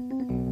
Mm-hmm.